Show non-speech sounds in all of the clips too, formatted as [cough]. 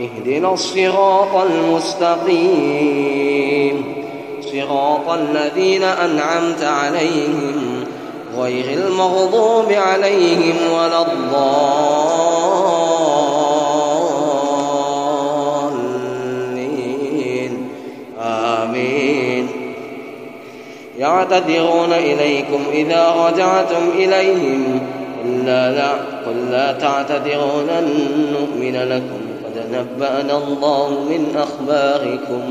اهدنا الصراط المستقيم. صراط الذين أنعمت عليهم غير المغضوب عليهم ولا الضالين. آمين. يعتذرون إليكم إذا رجعتم إليهم. قل لا, قل لا تعتذروا لن نؤمن لكم. نبأنا الله من أخباركم.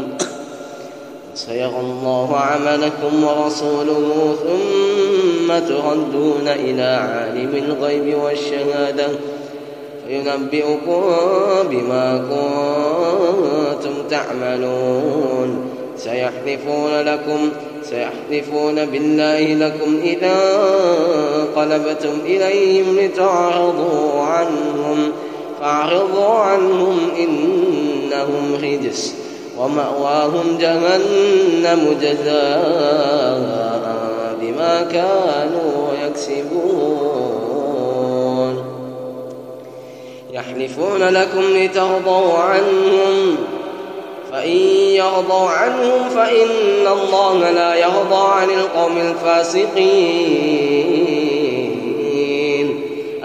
سيرى الله عملكم ورسوله ثم تردون إلى عالم الغيب والشهادة. فينبئكم بما كنتم تعملون. سيحلفون لكم سيحلفون بالله لكم إذا انقلبتم إليهم لتعرضوا عنهم. فاعرضوا عنهم إنهم رجس ومأواهم جهنم جزاء بما كانوا يكسبون. يحلفون لكم لترضوا عنهم فإن يرضوا عنهم فإن الله لا يرضى عن القوم الفاسقين.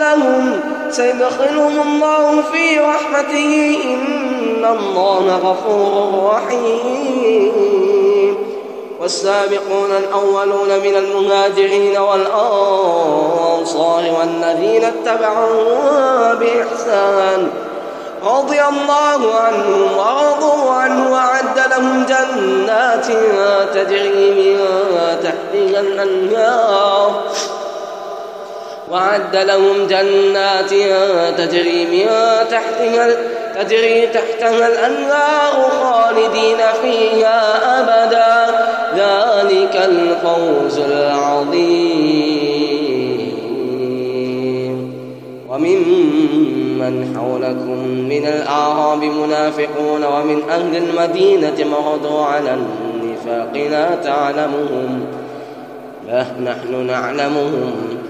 لهم سيدخلهم الله في رحمته. إن الله غفور رحيم. والسابقون الأولون من المهاجرين والأنصار والذين اتبعوا بإحسان رضي الله عنهم ورضوا عنه وعد لهم جنات تجري من تحتها الأنهار. وعد لهم جنات تجري من تحتها تجري تحتها الأنهار خالدين فيها أبدا. ذلك الفوز العظيم. وممن حولكم من الأعراب منافقون ومن أهل المدينة مرضوا على النفاق لا تعلمهم. لا نحن نعلمهم.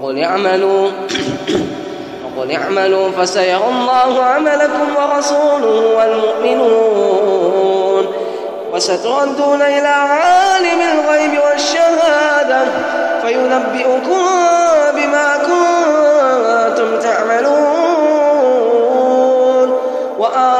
وقل اعملوا [coughs] وقل اعملوا فسيرى الله عملكم ورسوله والمؤمنون وستردون إلى عالم الغيب والشهادة فينبئكم بما كنتم تعملون. وآخرون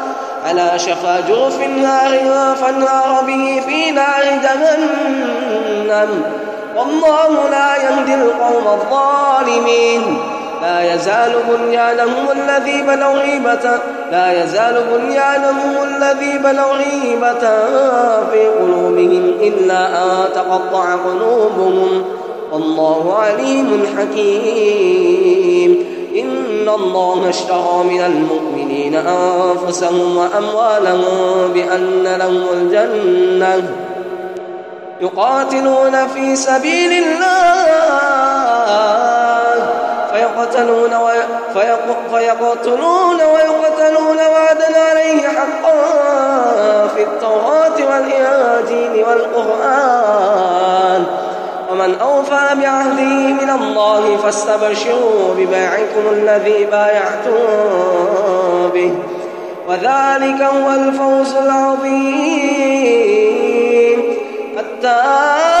على شفا جرف نار فانهار به في نار جهنم. والله لا يهدي القوم الظالمين. لا يزال بنيانهم الذي بلوا غيبة لا يزال بنيانهم الذي بلوا غيبة في قلوبهم إلا أن تقطع قلوبهم. والله عليم حكيم. إن الله اشترى من المؤمنين أنفسهم وأموالهم بأن لهم الجنة. يقاتلون في سبيل الله فيقتلون فيقتلون ويقتلون وعدا عليه حقا في التوراة والإنجيل والقرآن. ومن أوفى بعهده من الله فاستبشروا بباعكم الذي بايعتم به. وذلك هو الفوز العظيم. التائبون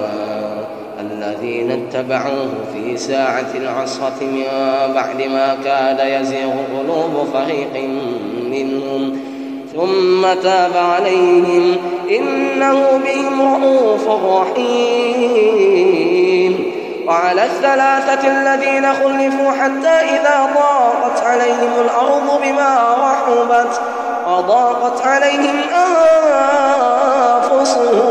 الذين اتبعوه في ساعة العصرة من بعد ما كاد يزيغ قلوب فريق منهم. ثم تاب عليهم. إنه بهم رؤوف رحيم. وعلى الثلاثة الذين خلفوا حتى إذا ضاقت عليهم الأرض بما رحبت وضاقت عليهم أنفسهم.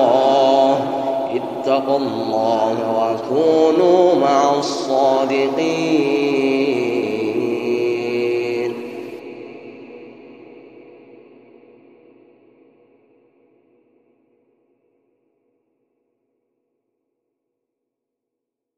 اتقوا الله وكونوا مع الصادقين.